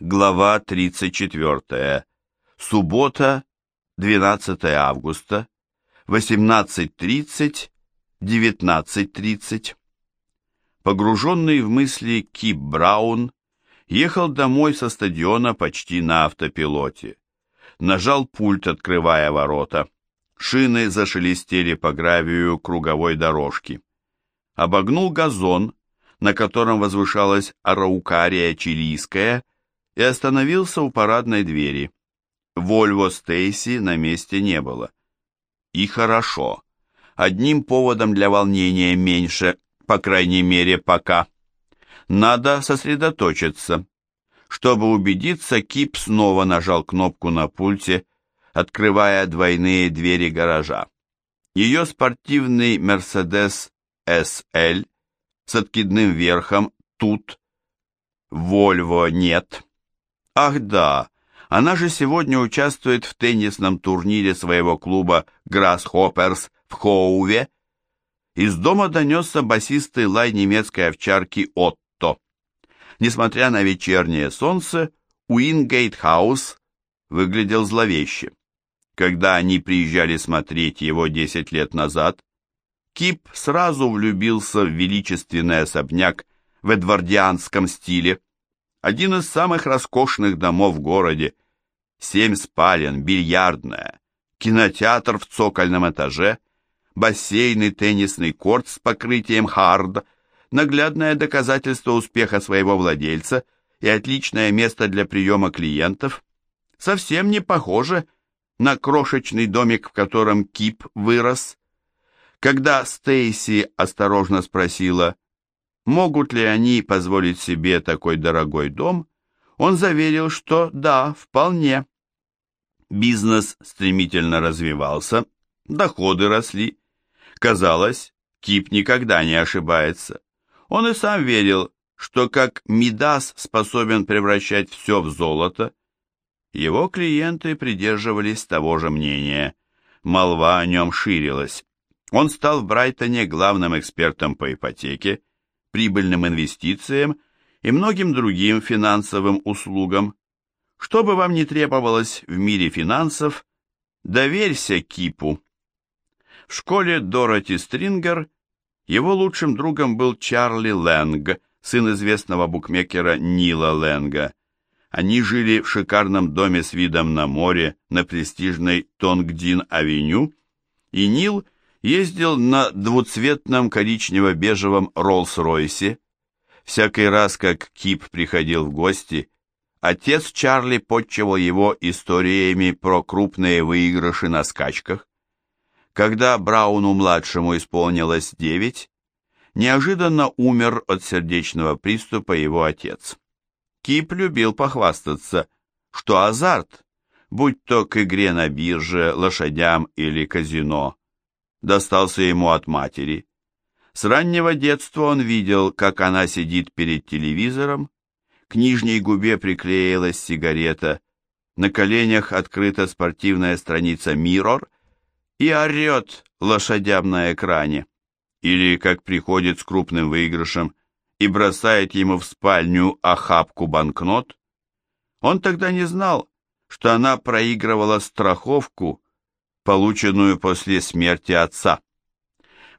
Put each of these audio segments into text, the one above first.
Глава 34. Суббота, 12 августа, 18.30, 19.30. Погруженный в мысли Кип Браун ехал домой со стадиона почти на автопилоте. Нажал пульт, открывая ворота. Шины зашелестели по гравию круговой дорожки. Обогнул газон, на котором возвышалась араукария чилийская, и остановился у парадной двери. Вольво Стейси на месте не было. И хорошо. Одним поводом для волнения меньше, по крайней мере, пока. Надо сосредоточиться. Чтобы убедиться, Кип снова нажал кнопку на пульте, открывая двойные двери гаража. Ее спортивный Mercedes SL с откидным верхом тут, Volvo нет. Ах да, она же сегодня участвует в теннисном турнире своего клуба Grasshoppers в Хоуве. Из дома донесся басистый лай немецкой овчарки Отто. Несмотря на вечернее солнце, Уингейт-хаус выглядел зловеще. Когда они приезжали смотреть его 10 лет назад, Кип сразу влюбился в величественный особняк в эдвардианском стиле. Один из самых роскошных домов в городе. Семь спален, бильярдная, кинотеатр в цокольном этаже, бассейн и теннисный корт с покрытием хард, наглядное доказательство успеха своего владельца и отличное место для приема клиентов. Совсем не похоже на крошечный домик, в котором Кип вырос. Когда Стейси осторожно спросила, могут ли они позволить себе такой дорогой дом, он заверил, что да, вполне. Бизнес стремительно развивался, доходы росли. Казалось, Кип никогда не ошибается. Он и сам верил, что как Мидас способен превращать все в золото. Его клиенты придерживались того же мнения. Молва о нем ширилась. Он стал в Брайтоне главным экспертом по ипотеке прибыльным инвестициям и многим другим финансовым услугам. Что бы вам ни требовалось в мире финансов, доверься Кипу. В школе Дороти Стрингер его лучшим другом был Чарли Лэнг, сын известного букмекера Нила Лэнга. Они жили в шикарном доме с видом на море на престижной Тонгдин-авеню, и Нил – ездил на двуцветном коричнево-бежевом Роллс-Ройсе. Всякий раз, как Кип приходил в гости, отец Чарли подчевал его историями про крупные выигрыши на скачках. Когда Брауну-младшему исполнилось девять, неожиданно умер от сердечного приступа его отец. Кип любил похвастаться, что азарт, будь то к игре на бирже, лошадям или казино, достался ему от матери. С раннего детства он видел, как она сидит перед телевизором, к нижней губе приклеилась сигарета, на коленях открыта спортивная страница Mirror и орет лошадям на экране. Или как приходит с крупным выигрышем и бросает ему в спальню охапку банкнот. Он тогда не знал, что она проигрывала страховку, полученную после смерти отца.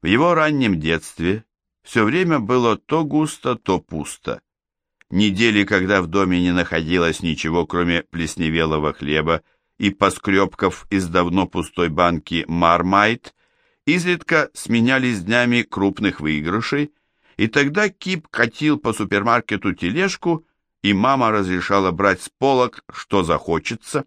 В его раннем детстве все время было то густо, то пусто. Недели, когда в доме не находилось ничего, кроме плесневелого хлеба и поскребков из давно пустой банки «Мармайт», изредка сменялись днями крупных выигрышей, и тогда Кип катил по супермаркету тележку, и мама разрешала брать с полок, что захочется.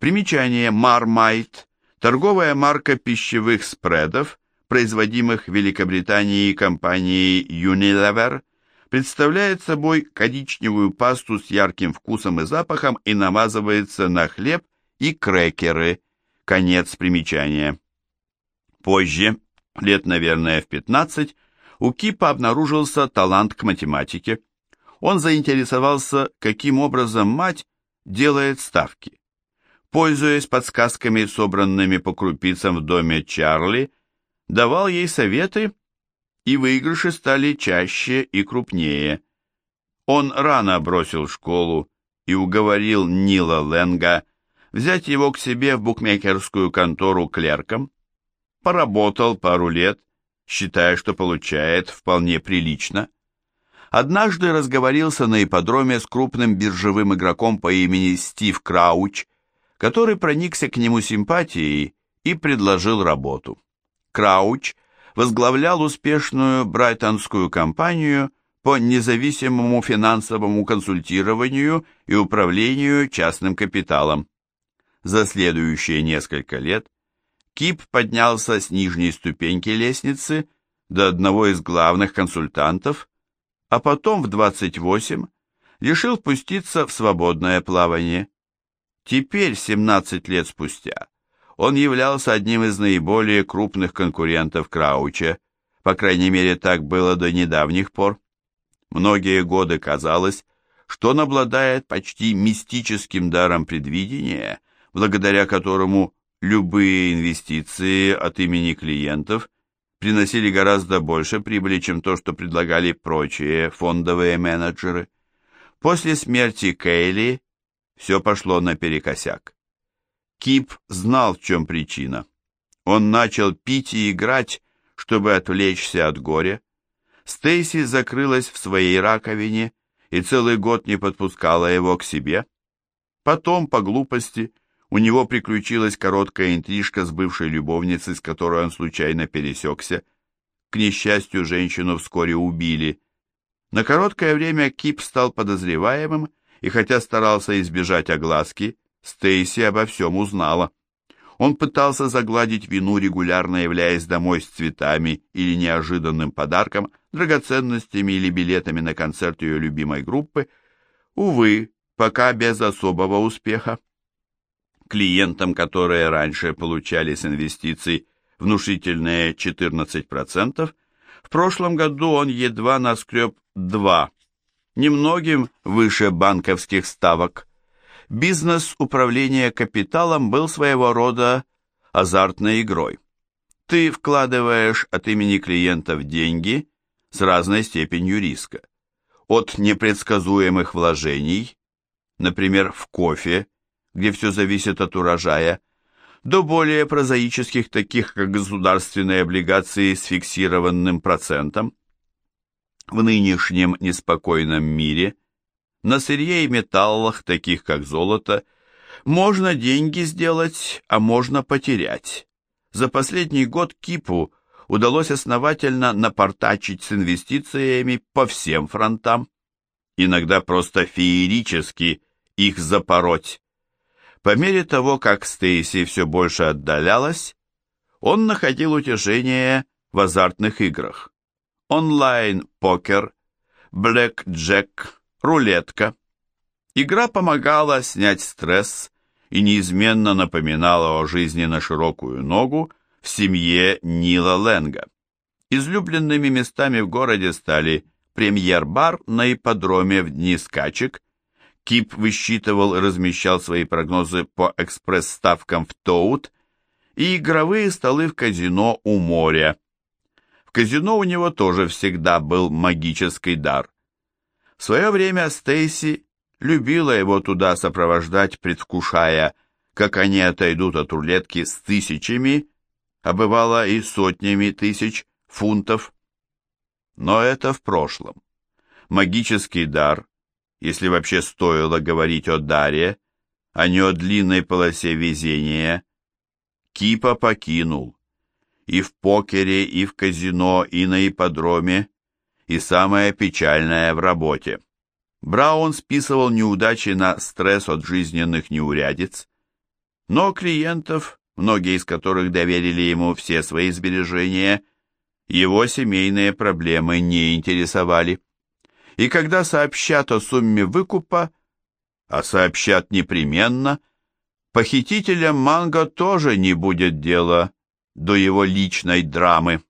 Примечание «Мармайт» Торговая марка пищевых спредов, производимых в Великобритании компанией Unilever, представляет собой коричневую пасту с ярким вкусом и запахом и намазывается на хлеб и крекеры. Конец примечания. Позже, лет, наверное, в 15, у Кипа обнаружился талант к математике. Он заинтересовался, каким образом мать делает ставки. Пользуясь подсказками, собранными по крупицам в доме Чарли, давал ей советы, и выигрыши стали чаще и крупнее. Он рано бросил школу и уговорил Нила Ленга взять его к себе в букмекерскую контору клерком. Поработал пару лет, считая, что получает вполне прилично. Однажды разговорился на ипподроме с крупным биржевым игроком по имени Стив Крауч, который проникся к нему симпатией и предложил работу. Крауч возглавлял успешную брайтонскую компанию по независимому финансовому консультированию и управлению частным капиталом. За следующие несколько лет Кип поднялся с нижней ступеньки лестницы до одного из главных консультантов, а потом в 28 решил пуститься в свободное плавание. Теперь, 17 лет спустя, он являлся одним из наиболее крупных конкурентов Крауча, по крайней мере так было до недавних пор. Многие годы казалось, что он обладает почти мистическим даром предвидения, благодаря которому любые инвестиции от имени клиентов приносили гораздо больше прибыли, чем то, что предлагали прочие фондовые менеджеры. После смерти Кейли все пошло наперекосяк. Кип знал, в чем причина. Он начал пить и играть, чтобы отвлечься от горя. Стейси закрылась в своей раковине и целый год не подпускала его к себе. Потом, по глупости, у него приключилась короткая интрижка с бывшей любовницей, с которой он случайно пересекся. К несчастью, женщину вскоре убили. На короткое время Кип стал подозреваемым, и хотя старался избежать огласки, Стейси обо всем узнала. Он пытался загладить вину, регулярно являясь домой с цветами или неожиданным подарком, драгоценностями или билетами на концерт ее любимой группы. Увы, пока без особого успеха. Клиентам, которые раньше получали с инвестиций внушительные 14%, в прошлом году он едва наскреб 2, немногим выше банковских ставок. Бизнес управления капиталом был своего рода азартной игрой. Ты вкладываешь от имени клиентов деньги с разной степенью риска. От непредсказуемых вложений, например, в кофе, где все зависит от урожая, до более прозаических, таких как государственные облигации с фиксированным процентом. В нынешнем неспокойном мире на сырье и металлах, таких как золото, можно деньги сделать, а можно потерять. За последний год Кипу удалось основательно напортачить с инвестициями по всем фронтам, иногда просто феерически их запороть. По мере того, как Стейси все больше отдалялась, он находил утешение в азартных играх. Онлайн-покер, блэк-джек, рулетка. Игра помогала снять стресс и неизменно напоминала о жизни на широкую ногу в семье Нила Ленга. Излюбленными местами в городе стали премьер-бар на ипподроме в дни скачек Кип высчитывал и размещал свои прогнозы по экспресс-ставкам в Тоут и игровые столы в казино у моря. В казино у него тоже всегда был магический дар. В свое время Стейси любила его туда сопровождать, предвкушая, как они отойдут от рулетки с тысячами, а бывало и сотнями тысяч фунтов. Но это в прошлом. Магический дар если вообще стоило говорить о даре, а не о длинной полосе везения, Кипа покинул. И в покере, и в казино, и на ипподроме, и самое печальное в работе. Браун списывал неудачи на стресс от жизненных неурядиц, но клиентов, многие из которых доверили ему все свои сбережения, его семейные проблемы не интересовали и когда сообщат о сумме выкупа, а сообщат непременно, похитителям Манго тоже не будет дела до его личной драмы.